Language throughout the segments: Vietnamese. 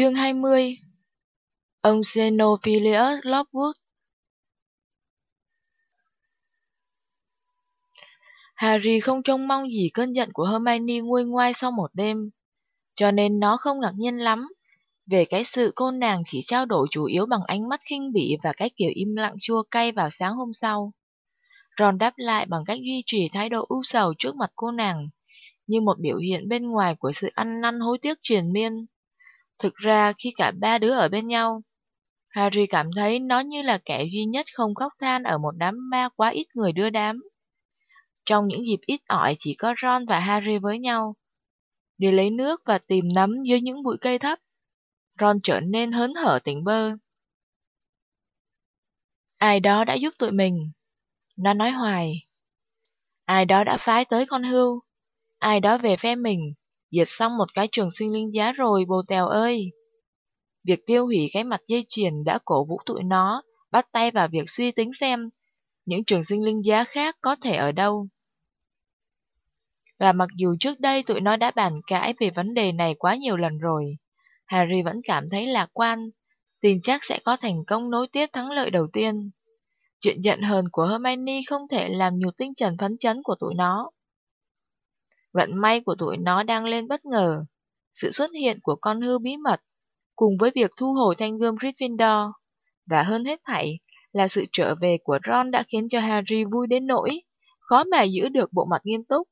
Chương 20 Ông Xenophilius Lockwood Harry không trông mong gì cơn giận của Hermione nguôi ngoai sau một đêm, cho nên nó không ngạc nhiên lắm về cái sự cô nàng chỉ trao đổi chủ yếu bằng ánh mắt khinh bỉ và cái kiểu im lặng chua cay vào sáng hôm sau. Ron đáp lại bằng cách duy trì thái độ ưu sầu trước mặt cô nàng, như một biểu hiện bên ngoài của sự ăn năn hối tiếc triền miên. Thực ra khi cả ba đứa ở bên nhau, Harry cảm thấy nó như là kẻ duy nhất không khóc than ở một đám ma quá ít người đưa đám. Trong những dịp ít ỏi chỉ có Ron và Harry với nhau. Để lấy nước và tìm nấm dưới những bụi cây thấp, Ron trở nên hớn hở tỉnh bơ. Ai đó đã giúp tụi mình. Nó nói hoài. Ai đó đã phái tới con hươu. Ai đó về phe mình, dịch xong một cái trường sinh linh giá rồi bồ tèo ơi. Việc tiêu hủy cái mặt dây chuyền đã cổ vũ tụi nó bắt tay vào việc suy tính xem những trường sinh linh giá khác có thể ở đâu. Và mặc dù trước đây tụi nó đã bàn cãi về vấn đề này quá nhiều lần rồi, Harry vẫn cảm thấy lạc quan, tin chắc sẽ có thành công nối tiếp thắng lợi đầu tiên. Chuyện giận hờn của Hermione không thể làm nhụt tinh thần phấn chấn của tụi nó. Vận may của tụi nó đang lên bất ngờ. Sự xuất hiện của con hư bí mật, cùng với việc thu hồi thanh gươm Gryffindor, và hơn hết thảy là sự trở về của Ron đã khiến cho Harry vui đến nỗi, khó mà giữ được bộ mặt nghiêm túc.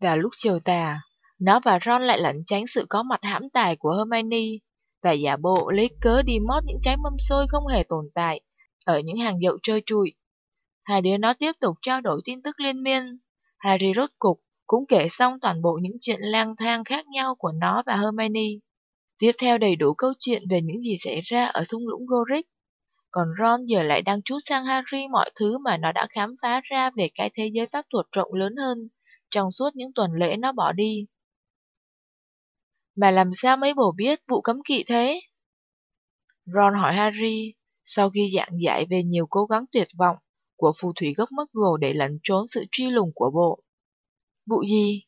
Vào lúc chiều tà, nó và Ron lại lẩn tránh sự có mặt hãm tài của Hermione và giả bộ lấy cớ đi mót những trái mâm xôi không hề tồn tại ở những hàng dậu trơ trụi. Hai đứa nó tiếp tục trao đổi tin tức liên miên. Harry rốt cục cũng kể xong toàn bộ những chuyện lang thang khác nhau của nó và Hermione. Tiếp theo đầy đủ câu chuyện về những gì xảy ra ở thung lũng Gorick. Còn Ron giờ lại đang chút sang Harry mọi thứ mà nó đã khám phá ra về cái thế giới pháp thuật rộng lớn hơn trong suốt những tuần lễ nó bỏ đi. Mà làm sao mấy bồ biết vụ cấm kỵ thế? Ron hỏi Harry, sau khi giảng giải về nhiều cố gắng tuyệt vọng của phù thủy gốc mất gồ để lẩn trốn sự truy lùng của bộ. Vụ gì?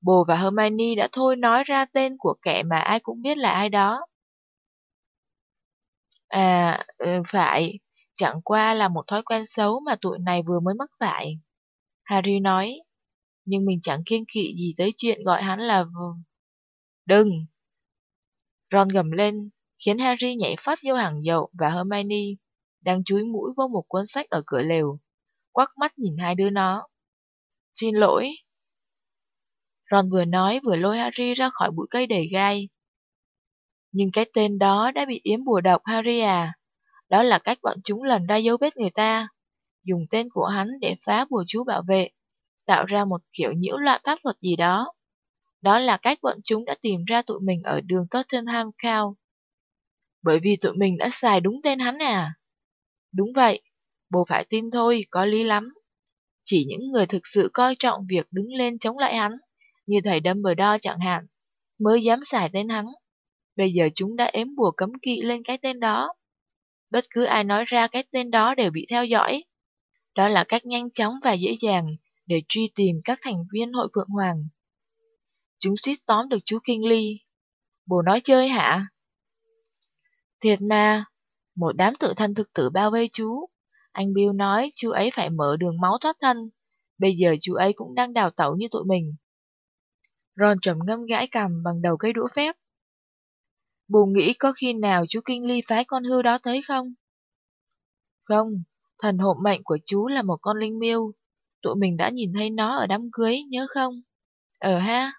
Bồ và Hermione đã thôi nói ra tên của kẻ mà ai cũng biết là ai đó. À, ừ, phải, chẳng qua là một thói quen xấu mà tụi này vừa mới mắc phải. Harry nói, nhưng mình chẳng kiên kỵ gì tới chuyện gọi hắn là... Đừng! Ron gầm lên, khiến Harry nhảy phát vô hàng dậu và Hermione đang chúi mũi vô một cuốn sách ở cửa lều, quắc mắt nhìn hai đứa nó. Xin lỗi. Ron vừa nói vừa lôi Harry ra khỏi bụi cây đầy gai. Nhưng cái tên đó đã bị yếm bùa độc Harry à. Đó là cách bọn chúng lần ra dấu vết người ta, dùng tên của hắn để phá bùa chú bảo vệ, tạo ra một kiểu nhiễu loạn pháp luật gì đó. Đó là cách bọn chúng đã tìm ra tụi mình ở đường Tottenham Cow. Bởi vì tụi mình đã xài đúng tên hắn à? Đúng vậy, bố phải tin thôi, có lý lắm. Chỉ những người thực sự coi trọng việc đứng lên chống lại hắn, như thầy Dumbledore chẳng hạn, mới dám xài tên hắn. Bây giờ chúng đã ếm bùa cấm kỵ lên cái tên đó. Bất cứ ai nói ra cái tên đó đều bị theo dõi. Đó là cách nhanh chóng và dễ dàng để truy tìm các thành viên hội Phượng Hoàng. Chúng suýt tóm được chú Kinh Ly. Bố nói chơi hả? Thiệt mà, một đám tự thân thực tử bao vây chú. Anh Bill nói chú ấy phải mở đường máu thoát thân. Bây giờ chú ấy cũng đang đào tẩu như tụi mình. Ron trầm ngâm gãi cằm bằng đầu cây đũa phép. Bù nghĩ có khi nào chú Kinh Ly phái con hưu đó tới không? Không, thần hộ mệnh của chú là một con linh miêu. Tụi mình đã nhìn thấy nó ở đám cưới, nhớ không? Ờ ha.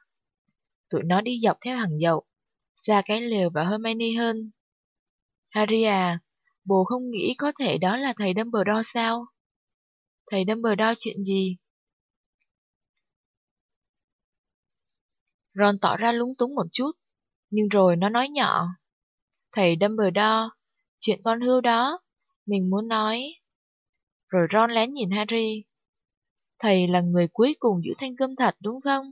Tụi nó đi dọc theo hàng dậu, ra cái lều và Hermione hơn. Harry à, bố không nghĩ có thể đó là thầy Dumbledore sao? Thầy Dumbledore chuyện gì? Ron tỏ ra lúng túng một chút, nhưng rồi nó nói nhỏ. Thầy Dumbledore, chuyện con hươu đó, mình muốn nói. Rồi Ron lén nhìn Harry. Thầy là người cuối cùng giữ thanh gươm thật đúng không?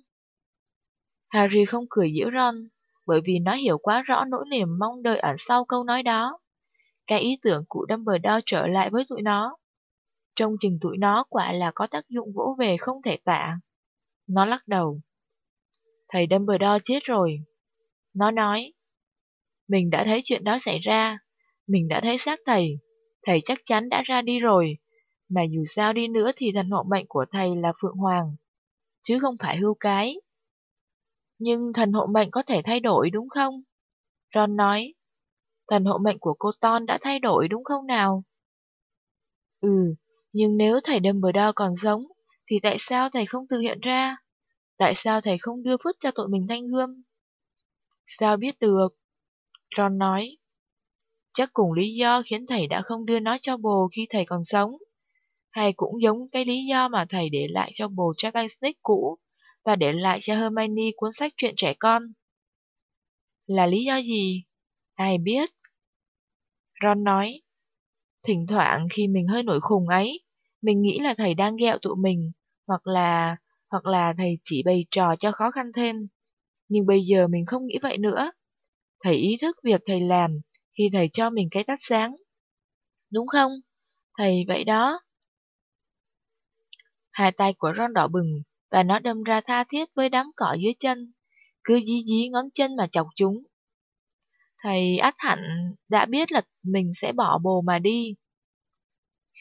Harry không cười giễu Ron, bởi vì nó hiểu quá rõ nỗi niềm mong đợi ẩn sau câu nói đó. Cái ý tưởng của Dumbledore trở lại với tụi nó. Trông chừng tụi nó quả là có tác dụng vỗ về không thể tả. Nó lắc đầu. Thầy Dumbledore chết rồi. Nó nói, Mình đã thấy chuyện đó xảy ra. Mình đã thấy xác thầy. Thầy chắc chắn đã ra đi rồi. Mà dù sao đi nữa thì thần hộ mệnh của thầy là Phượng Hoàng. Chứ không phải hưu cái. Nhưng thần hộ mệnh có thể thay đổi đúng không? Ron nói. Thần hộ mệnh của cô Ton đã thay đổi đúng không nào? Ừ, nhưng nếu thầy Dumbledore còn sống, thì tại sao thầy không tự hiện ra? Tại sao thầy không đưa phước cho tụi mình thanh gươm? Sao biết được? Ron nói. Chắc cùng lý do khiến thầy đã không đưa nó cho bồ khi thầy còn sống. Hay cũng giống cái lý do mà thầy để lại cho bồ Japan Snake cũ và để lại cho Hermione cuốn sách chuyện trẻ con. Là lý do gì? Ai biết? Ron nói. Thỉnh thoảng khi mình hơi nổi khùng ấy, mình nghĩ là thầy đang ghẹo tụi mình, hoặc là hoặc là thầy chỉ bày trò cho khó khăn thêm. Nhưng bây giờ mình không nghĩ vậy nữa. Thầy ý thức việc thầy làm khi thầy cho mình cái tắt sáng. Đúng không? Thầy vậy đó. Hai tay của Ron đỏ bừng và nó đâm ra tha thiết với đám cỏ dưới chân, cứ dí dí ngón chân mà chọc chúng. Thầy át hẳn đã biết là mình sẽ bỏ bồ mà đi.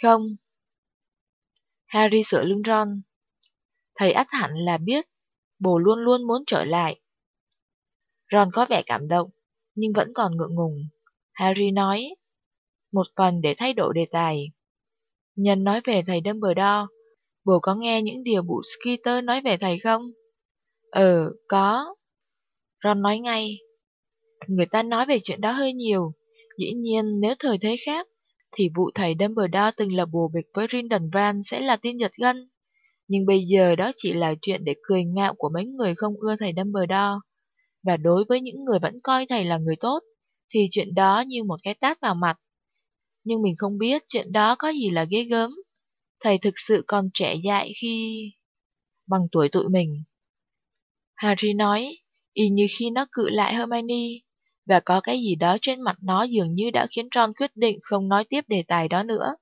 Không. Harry sửa lưng Ron. Thầy ắt hẳn là biết, bồ luôn luôn muốn trở lại. Ron có vẻ cảm động, nhưng vẫn còn ngượng ngùng. Harry nói, một phần để thay đổi đề tài. Nhân nói về thầy Dumbledore, bồ có nghe những điều bụ Skeeter nói về thầy không? Ừ, có. Ron nói ngay. Người ta nói về chuyện đó hơi nhiều. Dĩ nhiên, nếu thời thế khác, thì vụ thầy Dumbledore từng là bồ bịch với Rindon Van sẽ là tin nhật gân. Nhưng bây giờ đó chỉ là chuyện để cười ngạo của mấy người không ưa thầy Dumbledore. Và đối với những người vẫn coi thầy là người tốt, thì chuyện đó như một cái tát vào mặt. Nhưng mình không biết chuyện đó có gì là ghê gớm. Thầy thực sự còn trẻ dại khi... bằng tuổi tụi mình. Harry nói, y như khi nó cự lại Hermione, và có cái gì đó trên mặt nó dường như đã khiến Ron quyết định không nói tiếp đề tài đó nữa.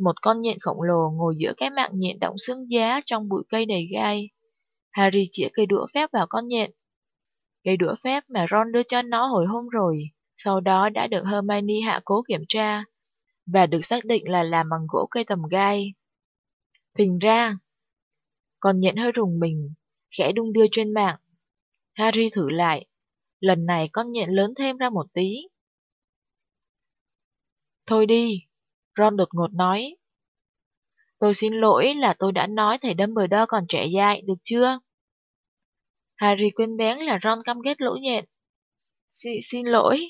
Một con nhện khổng lồ ngồi giữa cái mạng nhện động xương giá trong bụi cây đầy gai. Harry chĩa cây đũa phép vào con nhện. Cây đũa phép mà Ron đưa cho nó hồi hôm rồi, sau đó đã được Hermione hạ cố kiểm tra, và được xác định là làm bằng gỗ cây tầm gai. Phình ra. Con nhện hơi rùng mình, khẽ đung đưa trên mạng. Harry thử lại. Lần này con nhện lớn thêm ra một tí. Thôi đi, Ron đột ngột nói. Tôi xin lỗi là tôi đã nói thầy Dumbledore còn trẻ dại, được chưa? Harry quên bén là Ron căm ghét lỗ nhện. Xin, xin lỗi.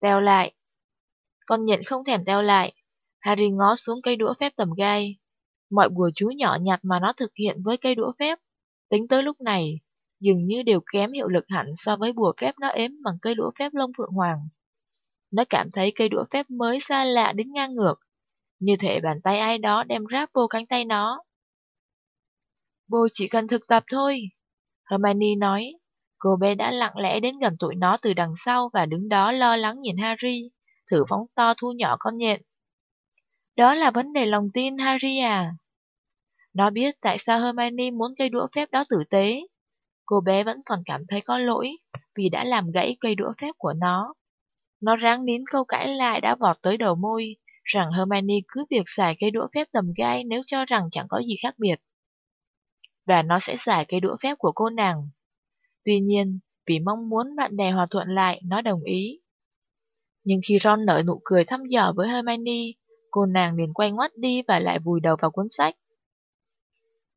Teo lại. Con nhện không thèm teo lại. Harry ngó xuống cây đũa phép tầm gai. Mọi bùa chú nhỏ nhặt mà nó thực hiện với cây đũa phép, tính tới lúc này, dường như đều kém hiệu lực hẳn so với bùa phép nó ếm bằng cây đũa phép lông phượng hoàng. Nó cảm thấy cây đũa phép mới xa lạ đến ngang ngược, như thể bàn tay ai đó đem ráp vô cánh tay nó. Bồ chỉ cần thực tập thôi, Hermione nói. Cô bé đã lặng lẽ đến gần tụi nó từ đằng sau và đứng đó lo lắng nhìn Harry, thử phóng to thu nhỏ con nhện. Đó là vấn đề lòng tin Harry à. Nó biết tại sao Hermione muốn cây đũa phép đó tử tế. Cô bé vẫn còn cảm thấy có lỗi vì đã làm gãy cây đũa phép của nó. Nó ráng nín câu cãi lại đã vọt tới đầu môi, rằng Hermione cứ việc xài cây đũa phép tầm gai nếu cho rằng chẳng có gì khác biệt. Và nó sẽ xài cây đũa phép của cô nàng. Tuy nhiên, vì mong muốn bạn bè hòa thuận lại, nó đồng ý. Nhưng khi Ron nở nụ cười thăm dò với Hermione, cô nàng liền quay ngoắt đi và lại vùi đầu vào cuốn sách.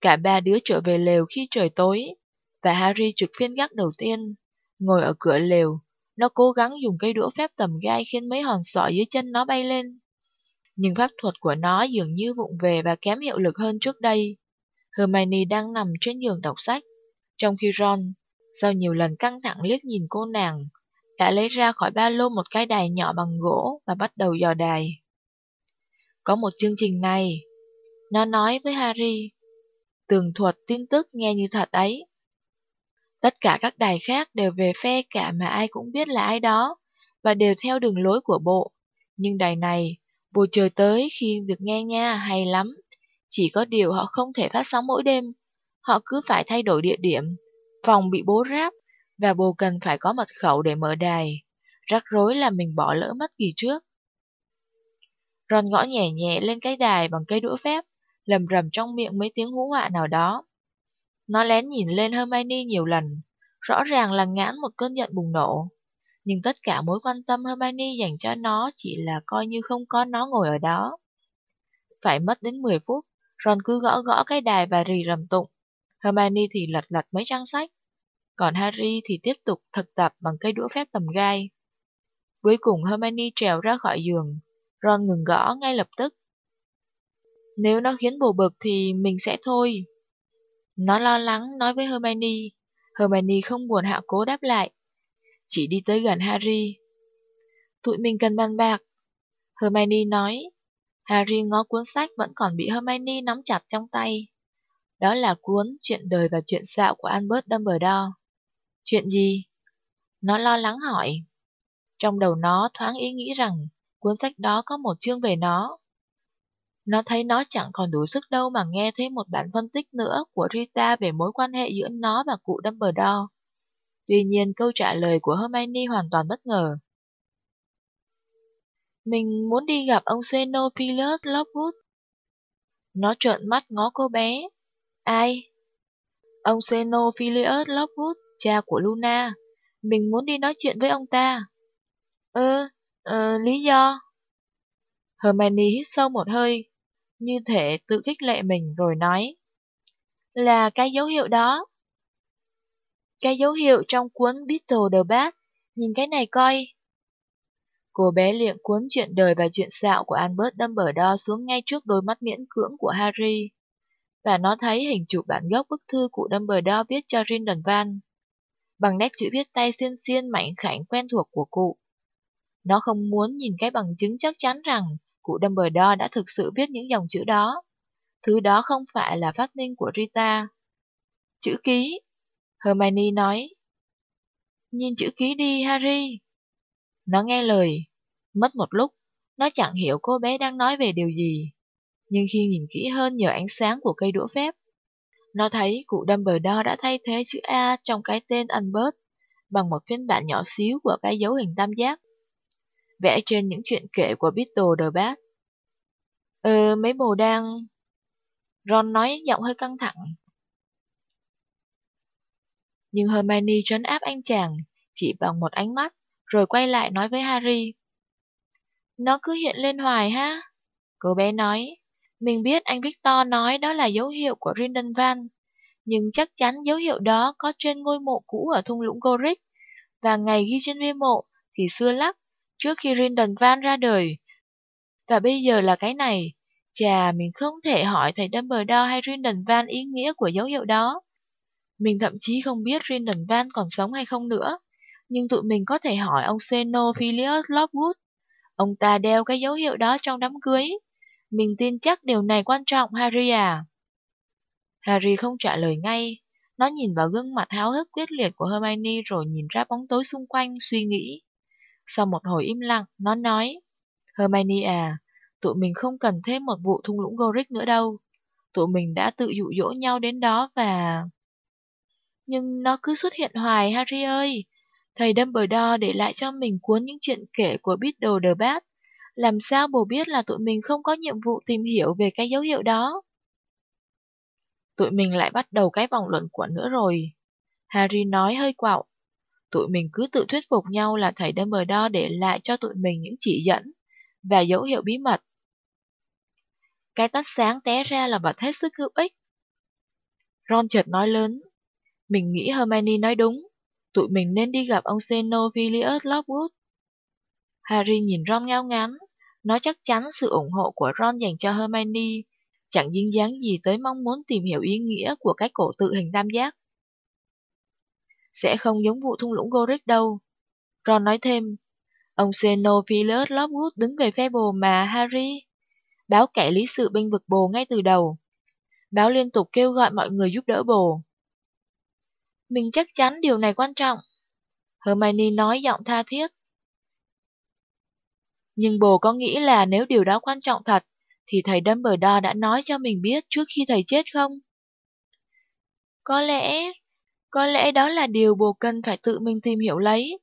Cả ba đứa trở về lều khi trời tối, và Harry trực phiên gác đầu tiên. Ngồi ở cửa lều, nó cố gắng dùng cây đũa phép tầm gai khiến mấy hòn sỏi dưới chân nó bay lên. Nhưng pháp thuật của nó dường như vụng về và kém hiệu lực hơn trước đây. Hermione đang nằm trên giường đọc sách, trong khi Ron, sau nhiều lần căng thẳng liếc nhìn cô nàng, đã lấy ra khỏi ba lô một cái đài nhỏ bằng gỗ và bắt đầu dò đài. Có một chương trình này, nó nói với Harry, tường thuật tin tức nghe như thật ấy. Tất cả các đài khác đều về phe cả mà ai cũng biết là ai đó, và đều theo đường lối của bộ. Nhưng đài này, bầu trời tới khi được nghe nha, hay lắm. Chỉ có điều họ không thể phát sóng mỗi đêm. Họ cứ phải thay đổi địa điểm, phòng bị bố ráp, và bồ cần phải có mật khẩu để mở đài. Rắc rối là mình bỏ lỡ mất kỳ trước. Ron gõ nhẹ nhẹ lên cái đài bằng cây đũa phép, lầm rầm trong miệng mấy tiếng hú họa nào đó. Nó lén nhìn lên Hermione nhiều lần, rõ ràng là ngãn một cơn giận bùng nổ. Nhưng tất cả mối quan tâm Hermione dành cho nó chỉ là coi như không có nó ngồi ở đó. Phải mất đến 10 phút, Ron cứ gõ gõ cái đài và rì rầm tụng. Hermione thì lật lật mấy trang sách. Còn Harry thì tiếp tục thực tập bằng cây đũa phép tầm gai. Cuối cùng Hermione trèo ra khỏi giường. Ron ngừng gõ ngay lập tức. Nếu nó khiến bồ bực thì mình sẽ thôi. Nó lo lắng nói với Hermione. Hermione không buồn hạ cố đáp lại. Chỉ đi tới gần Harry. Tụi mình cần bàn bạc. Hermione nói. Harry ngó cuốn sách vẫn còn bị Hermione nắm chặt trong tay. Đó là cuốn Chuyện đời và chuyện xạo của Albert Dumbledore. Chuyện gì? Nó lo lắng hỏi. Trong đầu nó thoáng ý nghĩ rằng cuốn sách đó có một chương về nó. Nó thấy nó chẳng còn đủ sức đâu mà nghe thêm một bản phân tích nữa của Rita về mối quan hệ giữa nó và cụ Dumbledore. Tuy nhiên câu trả lời của Hermione hoàn toàn bất ngờ. Mình muốn đi gặp ông Xenophilus Lockwood. Nó trợn mắt ngó cô bé. Ai? Ông Xenophilus Lockwood, cha của Luna. Mình muốn đi nói chuyện với ông ta. Ơ, ờ, lý do? Hermione hít sâu một hơi, như thể tự khích lệ mình rồi nói. Là cái dấu hiệu đó. Cái dấu hiệu trong cuốn Beetle the Bat, nhìn cái này coi. Cô bé liệng cuốn chuyện đời và chuyện xạo của Albert Dumbledore xuống ngay trước đôi mắt miễn cưỡng của Harry. Và nó thấy hình chụp bản gốc bức thư cụ Dumbledore viết cho Rindon bằng nét chữ viết tay xiên xiên mạnh khảnh quen thuộc của cụ. Nó không muốn nhìn cái bằng chứng chắc chắn rằng cụ Dumbledore đã thực sự viết những dòng chữ đó. Thứ đó không phải là phát minh của Rita. Chữ ký, Hermione nói. Nhìn chữ ký đi, Harry. Nó nghe lời. Mất một lúc, nó chẳng hiểu cô bé đang nói về điều gì. Nhưng khi nhìn kỹ hơn nhờ ánh sáng của cây đũa phép, nó thấy cụ Dumbledore đã thay thế chữ A trong cái tên Albert bằng một phiên bản nhỏ xíu của cái dấu hình tam giác vẽ trên những chuyện kể của Beetle the Bat. Ờ, mấy bồ đang... Ron nói giọng hơi căng thẳng. Nhưng Hermione trấn áp anh chàng, chỉ bằng một ánh mắt, rồi quay lại nói với Harry. Nó cứ hiện lên hoài ha. Cô bé nói, mình biết anh Victor nói đó là dấu hiệu của Rindon Van, nhưng chắc chắn dấu hiệu đó có trên ngôi mộ cũ ở thung lũng Gorick, và ngày ghi trên bia mộ thì xưa lắc trước khi Rindon Van ra đời. Và bây giờ là cái này, chà, mình không thể hỏi thầy Dumbledore hay Rindon Van ý nghĩa của dấu hiệu đó. Mình thậm chí không biết Rindon Van còn sống hay không nữa, nhưng tụi mình có thể hỏi ông Xenophilius Lockwood. Ông ta đeo cái dấu hiệu đó trong đám cưới. Mình tin chắc điều này quan trọng, Harry à. Harry không trả lời ngay. Nó nhìn vào gương mặt háo hức quyết liệt của Hermione rồi nhìn ra bóng tối xung quanh, suy nghĩ. Sau một hồi im lặng, nó nói, Hermione à, tụi mình không cần thêm một vụ thung lũng Gorick nữa đâu. Tụi mình đã tự dụ dỗ nhau đến đó và... Nhưng nó cứ xuất hiện hoài, Harry ơi. Thầy Dumbledore để lại cho mình cuốn những chuyện kể của Beedle the Bat. Làm sao bồ biết là tụi mình không có nhiệm vụ tìm hiểu về cái dấu hiệu đó? Tụi mình lại bắt đầu cái vòng luận quẩn nữa rồi. Harry nói hơi quạo. Tụi mình cứ tự thuyết phục nhau là thầy Dumbledore để lại cho tụi mình những chỉ dẫn và dấu hiệu bí mật. Cái tắt sáng té ra là vật hết sức hữu ích. Ron chợt nói lớn. Mình nghĩ Hermione nói đúng. Tụi mình nên đi gặp ông Xenophilius Lockwood. Harry nhìn Ron ngao ngán. Nó chắc chắn sự ủng hộ của Ron dành cho Hermione chẳng dính dáng gì tới mong muốn tìm hiểu ý nghĩa của cái cổ tự hình tam giác. Sẽ không giống vụ thung lũng Gorick đâu. Ron nói thêm, ông Xenophilus Lockwood đứng về phe bồ mà Harry. Báo kẻ lý sự binh vực bồ ngay từ đầu. Báo liên tục kêu gọi mọi người giúp đỡ bồ. Mình chắc chắn điều này quan trọng. Hermione nói giọng tha thiết. Nhưng bồ có nghĩ là nếu điều đó quan trọng thật, thì thầy Dumbledore đã nói cho mình biết trước khi thầy chết không? Có lẽ, có lẽ đó là điều bồ cần phải tự mình tìm hiểu lấy.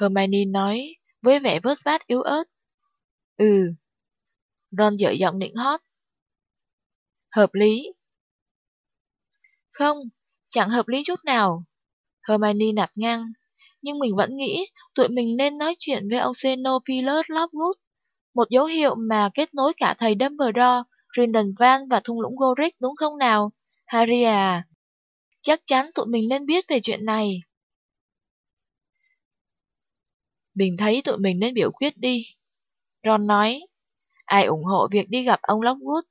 Hermione nói với vẻ vớt vát yếu ớt. Ừ. Ron dở giọng nịnh hót. Hợp lý. Không, chẳng hợp lý chút nào. Hermione nạt ngang. Nhưng mình vẫn nghĩ tụi mình nên nói chuyện với ông Xenophilus Lockwood. Một dấu hiệu mà kết nối cả thầy Dumbledore, Grindelwald và thung lũng Gorick đúng không nào? Harry à, chắc chắn tụi mình nên biết về chuyện này. Mình thấy tụi mình nên biểu quyết đi. Ron nói, ai ủng hộ việc đi gặp ông Lockwood?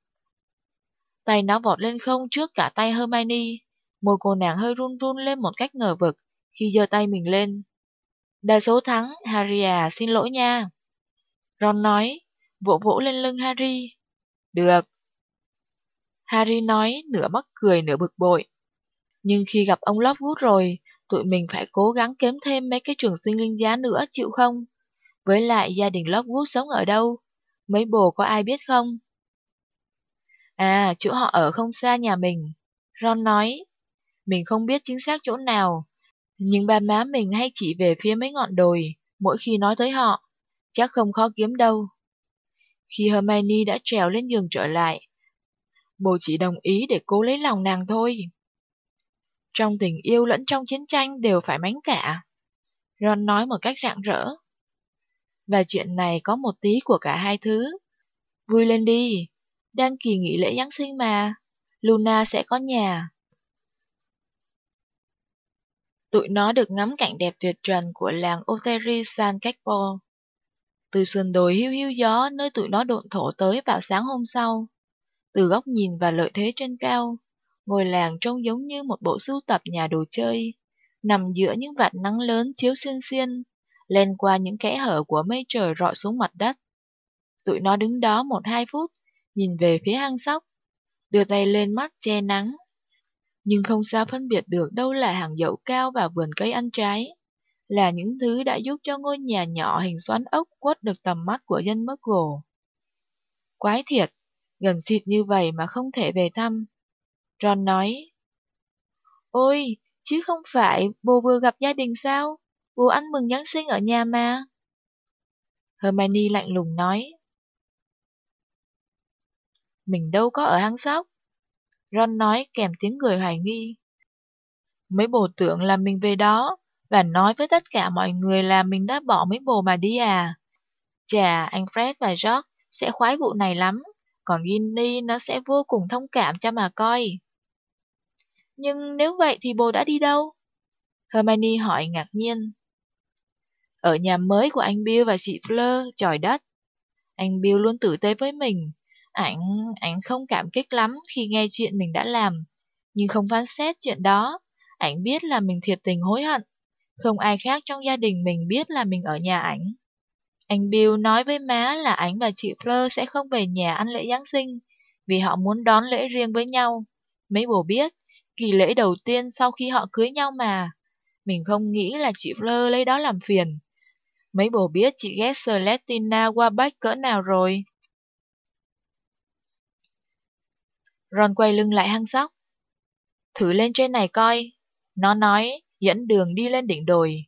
Tay nó vọt lên không trước cả tay Hermione. Môi cô nàng hơi run run lên một cách ngờ vực khi giơ tay mình lên. Đa số thắng, Harry à, xin lỗi nha. Ron nói, vỗ vỗ lên lưng Harry. Được. Harry nói, nửa mắc cười nửa bực bội. Nhưng khi gặp ông Lockwood rồi, tụi mình phải cố gắng kiếm thêm mấy cái trường sinh linh giá nữa, chịu không? Với lại gia đình Lockwood sống ở đâu? Mấy bồ có ai biết không? À, chỗ họ ở không xa nhà mình. Ron nói, mình không biết chính xác chỗ nào, nhưng ba má mình hay chỉ về phía mấy ngọn đồi, mỗi khi nói tới họ. Chắc không khó kiếm đâu. Khi Hermione đã trèo lên giường trở lại, bố chỉ đồng ý để cố lấy lòng nàng thôi. Trong tình yêu lẫn trong chiến tranh đều phải mánh cả. Ron nói một cách rạng rỡ. Và chuyện này có một tí của cả hai thứ. Vui lên đi, đang kỳ nghỉ lễ Giáng sinh mà. Luna sẽ có nhà. Tụi nó được ngắm cảnh đẹp tuyệt trần của làng Oteri San Capo. Từ sườn đồi hiu hiu gió nơi tụi nó độn thổ tới vào sáng hôm sau. Từ góc nhìn và lợi thế trên cao, ngôi làng trông giống như một bộ sưu tập nhà đồ chơi, nằm giữa những vạt nắng lớn chiếu xiên xiên, len qua những kẽ hở của mây trời rọi xuống mặt đất. Tụi nó đứng đó một hai phút, nhìn về phía hang sóc, đưa tay lên mắt che nắng. Nhưng không sao phân biệt được đâu là hàng dậu cao và vườn cây ăn trái, là những thứ đã giúp cho ngôi nhà nhỏ hình xoắn ốc quất được tầm mắt của dân mất gồ. Quái thiệt, gần xịt như vậy mà không thể về thăm. Ron nói, Ôi, chứ không phải bố vừa gặp gia đình sao? Bố ăn mừng Giáng sinh ở nhà mà. Hermione lạnh lùng nói, Mình đâu có ở hang sóc. Ron nói kèm tiếng cười hoài nghi. Mấy bồ tưởng là mình về đó, và nói với tất cả mọi người là mình đã bỏ mấy bồ mà đi à. Chà, anh Fred và George sẽ khoái vụ này lắm, còn Ginny nó sẽ vô cùng thông cảm cho mà coi. Nhưng nếu vậy thì bồ đã đi đâu? Hermione hỏi ngạc nhiên. Ở nhà mới của anh Bill và chị Fleur, trời đất. Anh Bill luôn tử tế với mình. Ảnh, ảnh không cảm kích lắm khi nghe chuyện mình đã làm. Nhưng không phán xét chuyện đó. Ảnh biết là mình thiệt tình hối hận. Không ai khác trong gia đình mình biết là mình ở nhà ảnh. Anh Bill nói với má là ảnh và chị Fleur sẽ không về nhà ăn lễ Giáng sinh, vì họ muốn đón lễ riêng với nhau. Mấy bồ biết, kỳ lễ đầu tiên sau khi họ cưới nhau mà. Mình không nghĩ là chị Fleur lấy đó làm phiền. Mấy bồ biết chị ghét Celestina qua bách cỡ nào rồi. Ron quay lưng lại hăng sóc. Thử lên trên này coi. Nó nói, dẫn đường đi lên đỉnh đồi.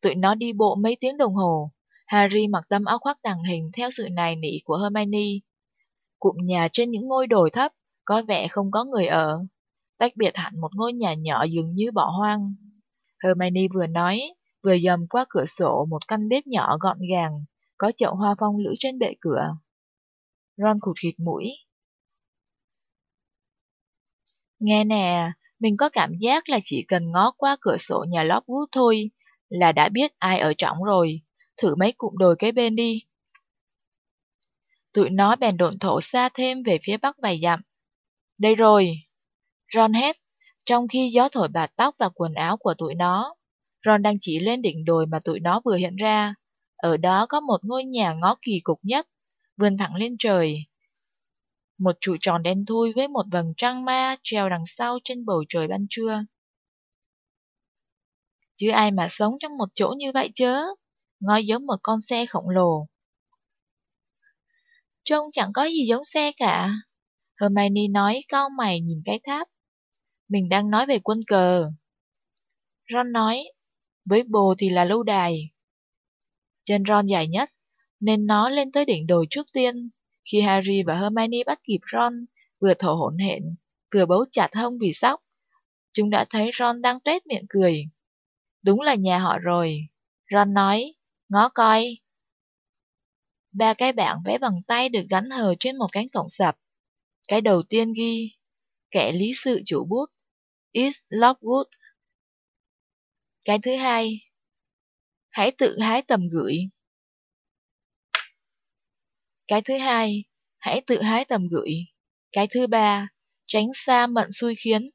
Tụi nó đi bộ mấy tiếng đồng hồ. Harry mặc tấm áo khoác tàng hình theo sự nài nỉ của Hermione. Cụm nhà trên những ngôi đồi thấp, có vẻ không có người ở. Tách biệt hẳn một ngôi nhà nhỏ dường như bỏ hoang. Hermione vừa nói, vừa dòm qua cửa sổ một căn bếp nhỏ gọn gàng, có chậu hoa phong lữ trên bệ cửa. Ron khụt khịt mũi. Nghe nè, mình có cảm giác là chỉ cần ngó qua cửa sổ nhà Lockwood thôi, là đã biết ai ở trọng rồi. Thử mấy cụm đồi kế bên đi. Tụi nó bèn độn thổ xa thêm về phía bắc vài dặm. Đây rồi! Ron hét, trong khi gió thổi bạt tóc và quần áo của tụi nó. Ron đang chỉ lên đỉnh đồi mà tụi nó vừa hiện ra. Ở đó có một ngôi nhà ngó kỳ cục nhất, vươn thẳng lên trời. Một trụ tròn đen thui với một vầng trăng ma treo đằng sau trên bầu trời ban trưa. Chứ ai mà sống trong một chỗ như vậy chứ? Ngói giống một con xe khổng lồ. Trông chẳng có gì giống xe cả. Hermione nói cau mày nhìn cái tháp. Mình đang nói về quân cờ. Ron nói, với bồ thì là lâu đài. Chân Ron dài nhất, nên nó lên tới đỉnh đồi trước tiên. Khi Harry và Hermione bắt kịp Ron, vừa thở hổn hển, vừa bấu chặt hông vì sốc, chúng đã thấy Ron đang tuét miệng cười. Đúng là nhà họ rồi. Ron nói, ngó coi. Ba cái bảng vẽ bằng tay được gắn hờ trên một cánh cổng sập. Cái đầu tiên ghi, kẻ lý sự chủ bút, is Lockwood. Cái thứ hai, hãy tự hái tầm gửi. Cái thứ hai, hãy tự hái tầm gửi. Cái thứ ba, tránh xa mận xui khiến.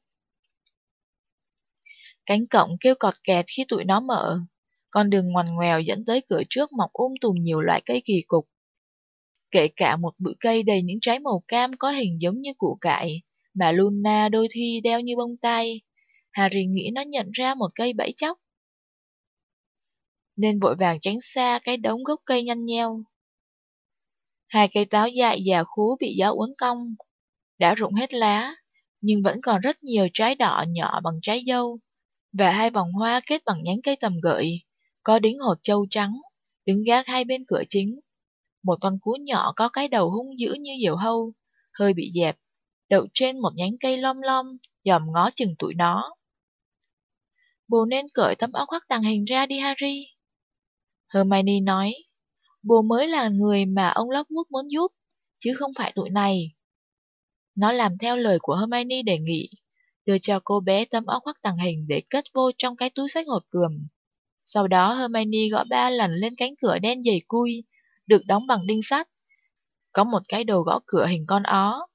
Cánh cổng kêu cọt kẹt khi tụi nó mở. Con đường ngoằn ngoèo dẫn tới cửa trước mọc um tùm nhiều loại cây kỳ cục. Kể cả một bụi cây đầy những trái màu cam có hình giống như củ cải, mà Luna đôi khi đeo như bông tai. Harry nghĩ nó nhận ra một cây bẫy chóc. Nên vội vàng tránh xa cái đống gốc cây nhăn nheo. Hai cây táo dại già khú bị gió uốn cong, đã rụng hết lá, nhưng vẫn còn rất nhiều trái đỏ nhỏ bằng trái dâu, và hai vòng hoa kết bằng nhánh cây tầm gợi, có đính hột châu trắng, đứng gác hai bên cửa chính. Một con cú nhỏ có cái đầu hung dữ như diều hâu, hơi bị dẹp, đậu trên một nhánh cây lom lom, dòm ngó chừng tụi nó. Bồ nên cởi tấm áo khoác tàng hình ra đi Harry. Hermione nói, bồ mới là người mà ông Lockwood muốn giúp, chứ không phải tụi này. Nó làm theo lời của Hermione đề nghị, đưa cho cô bé tấm áo khoác tàng hình để cất vô trong cái túi sách hột cườm. Sau đó Hermione gõ ba lần lên cánh cửa đen dày cui, được đóng bằng đinh sắt. Có một cái đầu gõ cửa hình con ó.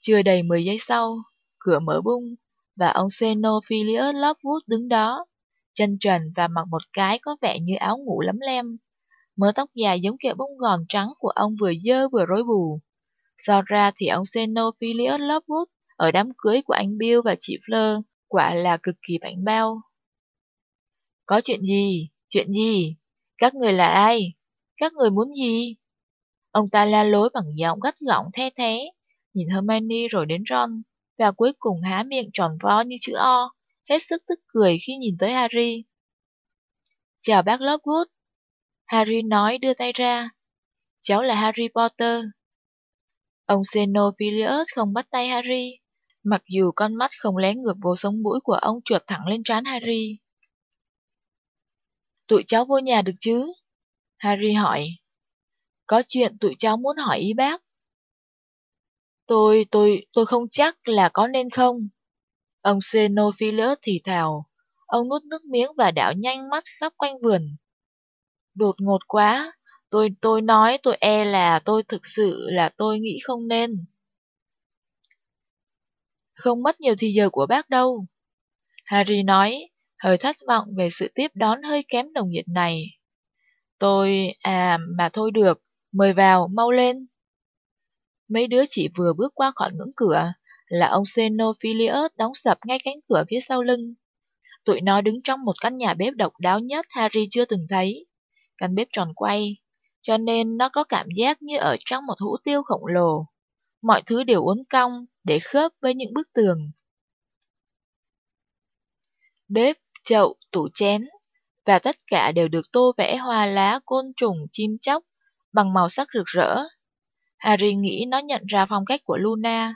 Chưa đầy 10 giây sau, cửa mở bung, và ông Xenophilius Lockwood đứng đó, chân trần và mặc một cái có vẻ như áo ngủ lấm lem. Mớ tóc dài giống kẹo bông gòn trắng của ông vừa dơ vừa rối bù. So ra thì ông Xenophilius Lovewood ở đám cưới của anh Bill và chị Fleur quả là cực kỳ bảnh bao. Có chuyện gì? Chuyện gì? Các người là ai? Các người muốn gì? Ông ta la lối bằng giọng gắt gỏng the thế, nhìn Hermione rồi đến Ron, và cuối cùng há miệng tròn vo như chữ O, hết sức tức cười khi nhìn tới Harry. Chào bác Lockwood. Harry nói đưa tay ra. Cháu là Harry Potter. Ông Xenophilius không bắt tay Harry, mặc dù con mắt không lén ngược vô sống mũi của ông trượt thẳng lên trán Harry. Tụi cháu vô nhà được chứ? Harry hỏi. Có chuyện tụi cháu muốn hỏi ý bác. Tôi, tôi, tôi không chắc là có nên không. Ông Xenophilus thì thào. Ông nuốt nước miếng và đảo nhanh mắt khắp quanh vườn. Đột ngột quá, tôi, tôi nói tôi e là tôi thực sự là tôi nghĩ không nên. Không mất nhiều thì giờ của bác đâu. Harry nói, hơi thất vọng về sự tiếp đón hơi kém nồng nhiệt này. Tôi, à, mà thôi được, mời vào, mau lên. Mấy đứa chỉ vừa bước qua khỏi ngưỡng cửa, là ông Xenophilius đóng sập ngay cánh cửa phía sau lưng. Tụi nó đứng trong một căn nhà bếp độc đáo nhất Harry chưa từng thấy. Căn bếp tròn quay, cho nên nó có cảm giác như ở trong một hũ tiêu khổng lồ. Mọi thứ đều uốn cong để khớp với những bức tường. Bếp, chậu, tủ chén, và tất cả đều được tô vẽ hoa lá, côn trùng, chim chóc bằng màu sắc rực rỡ. Harry nghĩ nó nhận ra phong cách của Luna.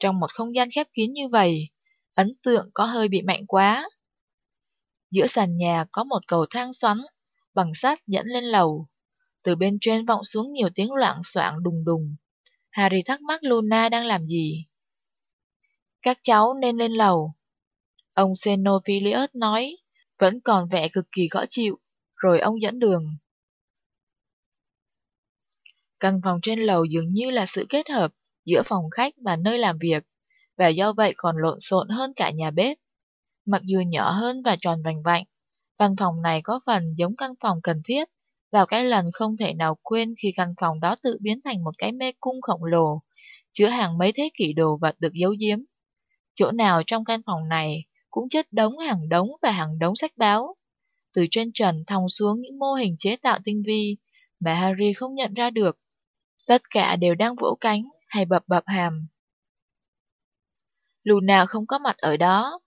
Trong một không gian khép kín như vậy, ấn tượng có hơi bị mạnh quá. Giữa sàn nhà có một cầu thang xoắn, bằng sắt dẫn lên lầu. Từ bên trên vọng xuống nhiều tiếng loạn soạn đùng đùng. Harry thắc mắc Luna đang làm gì. Các cháu nên lên lầu. Ông Xenophilius nói, vẫn còn vẻ cực kỳ khó chịu, rồi ông dẫn đường. Căn phòng trên lầu dường như là sự kết hợp giữa phòng khách và nơi làm việc, và do vậy còn lộn xộn hơn cả nhà bếp. Mặc dù nhỏ hơn và tròn vành vạnh, văn phòng này có phần giống căn phòng cần thiết, vào cái lần không thể nào quên khi căn phòng đó tự biến thành một cái mê cung khổng lồ, chứa hàng mấy thế kỷ đồ vật được giấu giếm. Chỗ nào trong căn phòng này cũng chất đống hàng đống và hàng đống sách báo. Từ trên trần thòng xuống những mô hình chế tạo tinh vi mà Harry không nhận ra được. Tất cả đều đang vỗ cánh hay bập bập hàm. Luna không có mặt ở đó.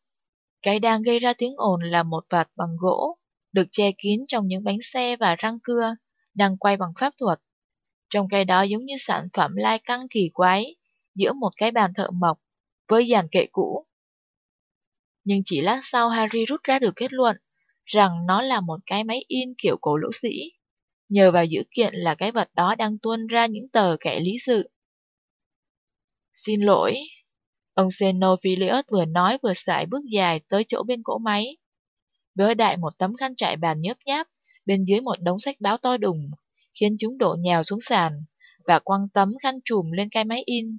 Cái đang gây ra tiếng ồn là một vạt bằng gỗ, được che kín trong những bánh xe và răng cưa, đang quay bằng pháp thuật. Trong cái đó giống như sản phẩm lai căng kỳ quái, giữa một cái bàn thợ mộc, với dàn kệ cũ. Nhưng chỉ lát sau Harry rút ra được kết luận rằng nó là một cái máy in kiểu cổ lỗ sĩ. Nhờ vào dữ kiện là cái vật đó đang tuôn ra những tờ kẻ lý sự. Xin lỗi. Ông Xenophilius vừa nói vừa sải bước dài tới chỗ bên cỗ máy. Với đại một tấm khăn trải bàn nhớp nháp, bên dưới một đống sách báo to đùng, khiến chúng đổ nhào xuống sàn, và quăng tấm khăn trùm lên cái máy in.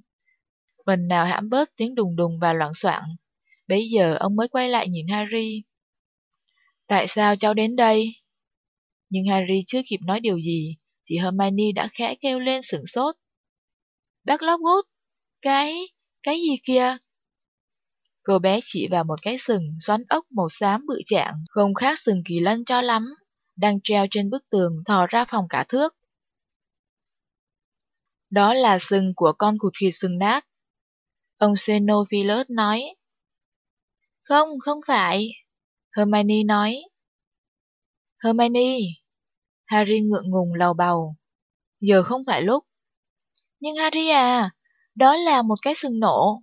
Phần nào hãm bớt tiếng đùng đùng và loạn soạn. Bây giờ ông mới quay lại nhìn Harry. Tại sao cháu đến đây? Nhưng Harry chưa kịp nói điều gì, thì Hermione đã khẽ kêu lên sửng sốt. Bác Lockwood, cái, cái gì kia? Cô bé chỉ vào một cái sừng xoắn ốc màu xám bự trạng, không khác sừng kỳ lân cho lắm, đang treo trên bức tường thò ra phòng cả thước. Đó là sừng của con cụt khịt sừng nát. Ông Xenophilus nói. Không, không phải. Hermione nói. Hermione. Harry ngượng ngùng lầu bầu. Giờ không phải lúc. Nhưng Harry à, đó là một cái sừng nổ.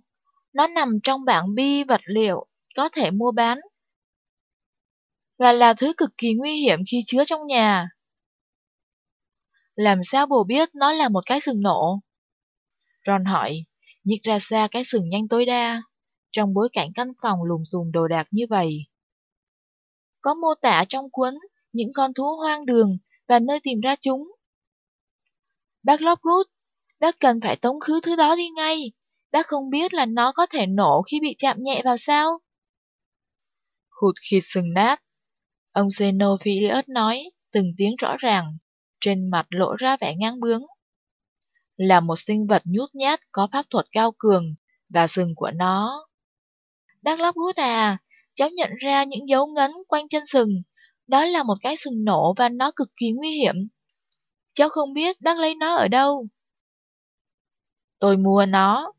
Nó nằm trong bảng bi vật liệu, có thể mua bán. Và là thứ cực kỳ nguy hiểm khi chứa trong nhà. Làm sao bồ biết nó là một cái sừng nổ? Ron hỏi, nhích ra xa cái sừng nhanh tối đa, trong bối cảnh căn phòng lùm xùm đồ đạc như vậy. Có mô tả trong cuốn những con thú hoang đường và nơi tìm ra chúng. Bác Lockwood, bác cần phải tống khứ thứ đó đi ngay. Bác không biết là nó có thể nổ khi bị chạm nhẹ vào sao? Hụt khịt sừng nát. Ông Xenophilius nói, từng tiếng rõ ràng, trên mặt lộ ra vẻ ngang bướng. Là một sinh vật nhút nhát có pháp thuật cao cường và sừng của nó. Bác Lockwood à, cháu nhận ra những dấu ngấn quanh chân sừng. Đó là một cái sừng nổ và nó cực kỳ nguy hiểm. Cháu không biết bác lấy nó ở đâu. Tôi mua nó.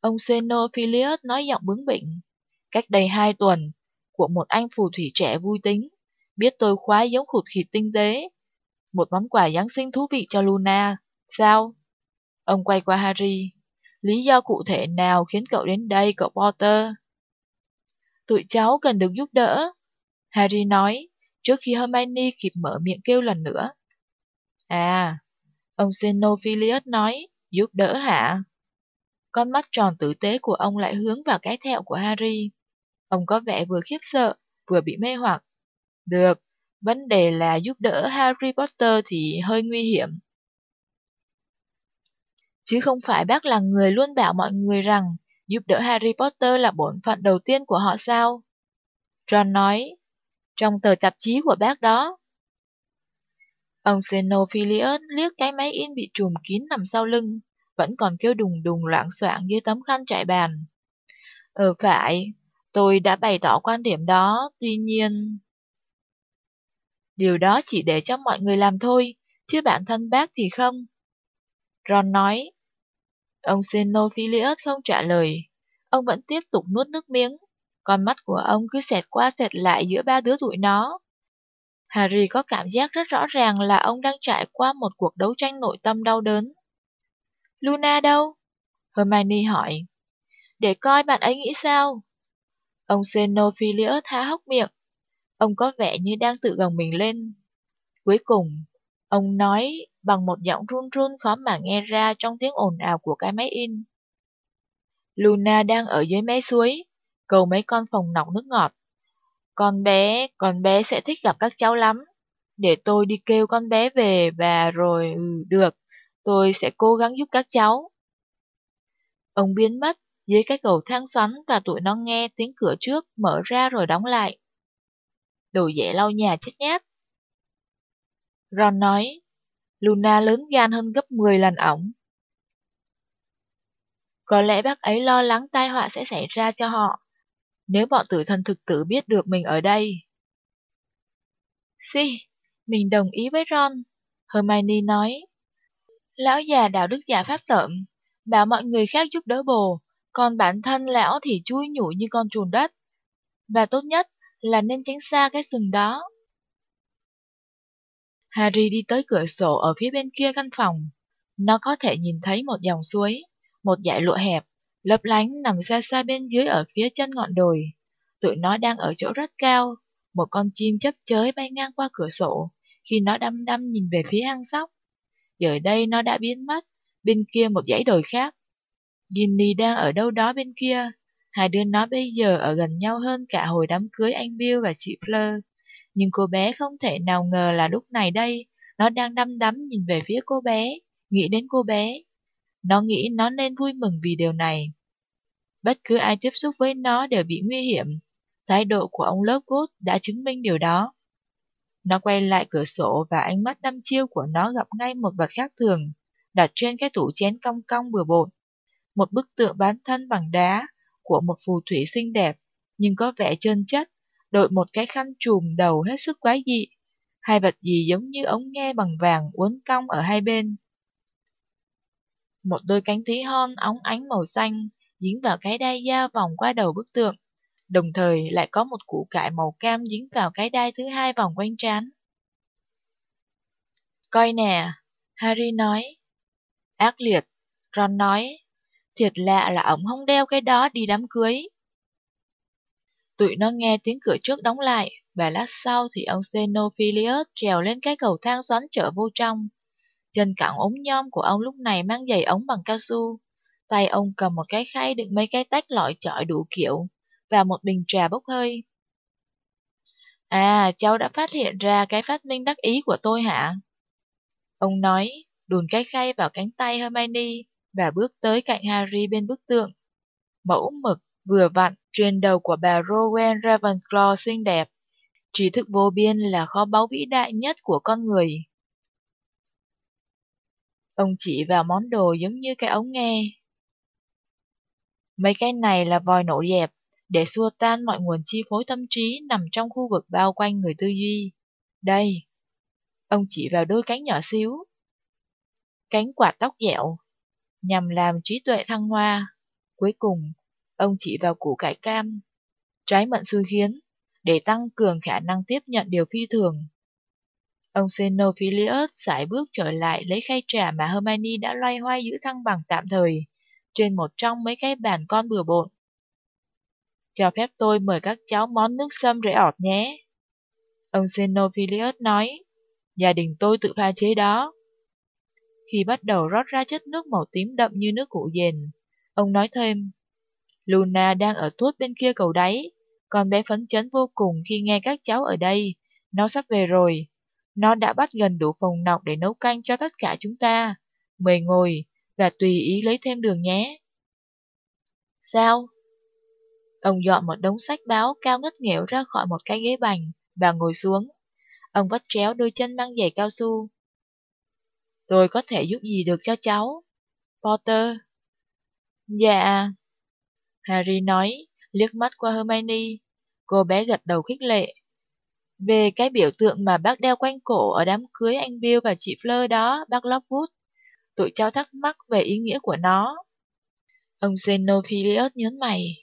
Ông Xenophilius nói giọng bướng bỉnh. Cách đây hai tuần, của một anh phù thủy trẻ vui tính, biết tôi khoái giống khụt khịt tinh tế. Một món quà Giáng sinh thú vị cho Luna. Sao? Ông quay qua Harry. Lý do cụ thể nào khiến cậu đến đây, cậu Potter? Tụi cháu cần được giúp đỡ. Harry nói, trước khi Hermione kịp mở miệng kêu lần nữa. À, ông Xenophilius nói, giúp đỡ hả? Con mắt tròn tử tế của ông lại hướng vào cái thẹo của Harry. Ông có vẻ vừa khiếp sợ, vừa bị mê hoặc. Được, vấn đề là giúp đỡ Harry Potter thì hơi nguy hiểm. Chứ không phải bác là người luôn bảo mọi người rằng giúp đỡ Harry Potter là bổn phận đầu tiên của họ sao? Ron nói, trong tờ tạp chí của bác đó. Ông Xenophilius liếc cái máy in bị trùm kín nằm sau lưng, vẫn còn kêu đùng đùng loạn soạn dưới tấm khăn trải bàn. Ờ phải, tôi đã bày tỏ quan điểm đó, tuy nhiên... Điều đó chỉ để cho mọi người làm thôi, chứ bản thân bác thì không. Ron nói. Ông Xenophilius không trả lời. Ông vẫn tiếp tục nuốt nước miếng. Con mắt của ông cứ xẹt qua xẹt lại giữa ba đứa tụi nó. Harry có cảm giác rất rõ ràng là ông đang trải qua một cuộc đấu tranh nội tâm đau đớn. Luna đâu? Hermione hỏi. Để coi bạn ấy nghĩ sao? Ông Xenophilius há hốc miệng. Ông có vẻ như đang tự gồng mình lên. Cuối cùng, ông nói bằng một giọng run run khó mà nghe ra trong tiếng ồn ào của cái máy in. Luna đang ở dưới mé suối, cầu mấy con phòng nọc nước ngọt. Con bé, con bé sẽ thích gặp các cháu lắm. Để tôi đi kêu con bé về và rồi, ừ, được, tôi sẽ cố gắng giúp các cháu. Ông biến mất dưới cái cầu thang xoắn và tụi nó nghe tiếng cửa trước mở ra rồi đóng lại. Đồ dễ lau nhà chết nhát. Ron nói, Luna lớn gan hơn gấp 10 lần ổng. Có lẽ bác ấy lo lắng tai họa sẽ xảy ra cho họ, nếu bọn tử thần thực tử biết được mình ở đây. Si, mình đồng ý với Ron, Hermione nói. Lão già đạo đức giả pháp tợm, bảo mọi người khác giúp đỡ bồ, còn bản thân lão thì chui nhủi như con chuồn đất. Và tốt nhất là nên tránh xa cái sừng đó. Harry đi tới cửa sổ ở phía bên kia căn phòng. Nó có thể nhìn thấy một dòng suối, một dải lụa hẹp, lấp lánh nằm xa xa bên dưới ở phía chân ngọn đồi. Tụi nó đang ở chỗ rất cao, một con chim chấp chới bay ngang qua cửa sổ, khi nó đăm đăm nhìn về phía hang sóc. Giờ đây nó đã biến mất, bên kia một dãy đồi khác. Ginny đang ở đâu đó bên kia, hai đứa nó bây giờ ở gần nhau hơn cả hồi đám cưới anh Bill và chị Fleur. Nhưng cô bé không thể nào ngờ là lúc này đây, nó đang đăm đắm nhìn về phía cô bé, nghĩ đến cô bé. Nó nghĩ nó nên vui mừng vì điều này. Bất cứ ai tiếp xúc với nó đều bị nguy hiểm. Thái độ của ông Lovegood đã chứng minh điều đó. Nó quay lại cửa sổ và ánh mắt đăm chiêu của nó gặp ngay một vật khác thường, đặt trên cái tủ chén cong cong bừa bộn. Một bức tượng bán thân bằng đá của một phù thủy xinh đẹp, nhưng có vẻ trơn chất, đội một cái khăn trùm đầu hết sức quái dị. Hai vật gì giống như ống nghe bằng vàng uốn cong ở hai bên. Một đôi cánh tí hon óng ánh màu xanh dính vào cái đai da vòng qua đầu bức tượng, đồng thời lại có một củ cải màu cam dính vào cái đai thứ hai vòng quanh trán. Coi nè, Harry nói. Ác liệt, Ron nói. Thiệt lạ là ổng không đeo cái đó đi đám cưới. Tụi nó nghe tiếng cửa trước đóng lại, và lát sau thì ông Xenophilius trèo lên cái cầu thang xoắn trở vô trong trên cẳng ống nhom của ông lúc này mang giày ống bằng cao su. Tay ông cầm một cái khay đựng mấy cái tách lọi chọi đủ kiểu, và một bình trà bốc hơi. À, cháu đã phát hiện ra cái phát minh đắc ý của tôi hả? Ông nói, đùn cái khay vào cánh tay Hermione và bước tới cạnh Harry bên bức tượng. Mẫu mực vừa vặn trên đầu của bà Rowan Ravenclaw xinh đẹp. Trí thức vô biên là kho báu vĩ đại nhất của con người. Ông chỉ vào món đồ giống như cái ống nghe. Mấy cái này là vòi nổ dẹp, để xua tan mọi nguồn chi phối tâm trí nằm trong khu vực bao quanh người tư duy. Đây. Ông chỉ vào đôi cánh nhỏ xíu. Cánh quạt tóc dẹo, nhằm làm trí tuệ thăng hoa. Cuối cùng, ông chỉ vào củ cải cam. Trái mận xui khiến, để tăng cường khả năng tiếp nhận điều phi thường. Ông Xenophilius sải bước trở lại lấy khay trà mà Hermione đã loay hoay giữ thăng bằng tạm thời, trên một trong mấy cái bàn con bừa bộn. Cho phép tôi mời các cháu món nước sâm rễ ọt nhé. Ông Xenophilius nói, gia đình tôi tự pha chế đó. Khi bắt đầu rót ra chất nước màu tím đậm như nước cụ dền, ông nói thêm, Luna đang ở tuốt bên kia cầu đáy, con bé phấn chấn vô cùng khi nghe các cháu ở đây. Nó sắp về rồi. Nó đã bắt gần đủ phòng nọc để nấu canh cho tất cả chúng ta. Mời ngồi và tùy ý lấy thêm đường nhé. Sao? Ông dọn một đống sách báo cao ngất nghẽo ra khỏi một cái ghế bành và ngồi xuống. Ông vắt chéo đôi chân mang giày cao su. Tôi có thể giúp gì được cho cháu? Potter. Dạ. Harry nói, liếc mắt qua Hermione. Cô bé gật đầu khích lệ. Về cái biểu tượng mà bác đeo quanh cổ ở đám cưới anh Bill và chị Fleur đó, bác Lockwood. Tụi cháu thắc mắc về ý nghĩa của nó. Ông Xenophilius nhớn mày.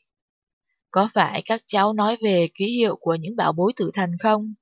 Có phải các cháu nói về ký hiệu của những bảo bối tử thần không?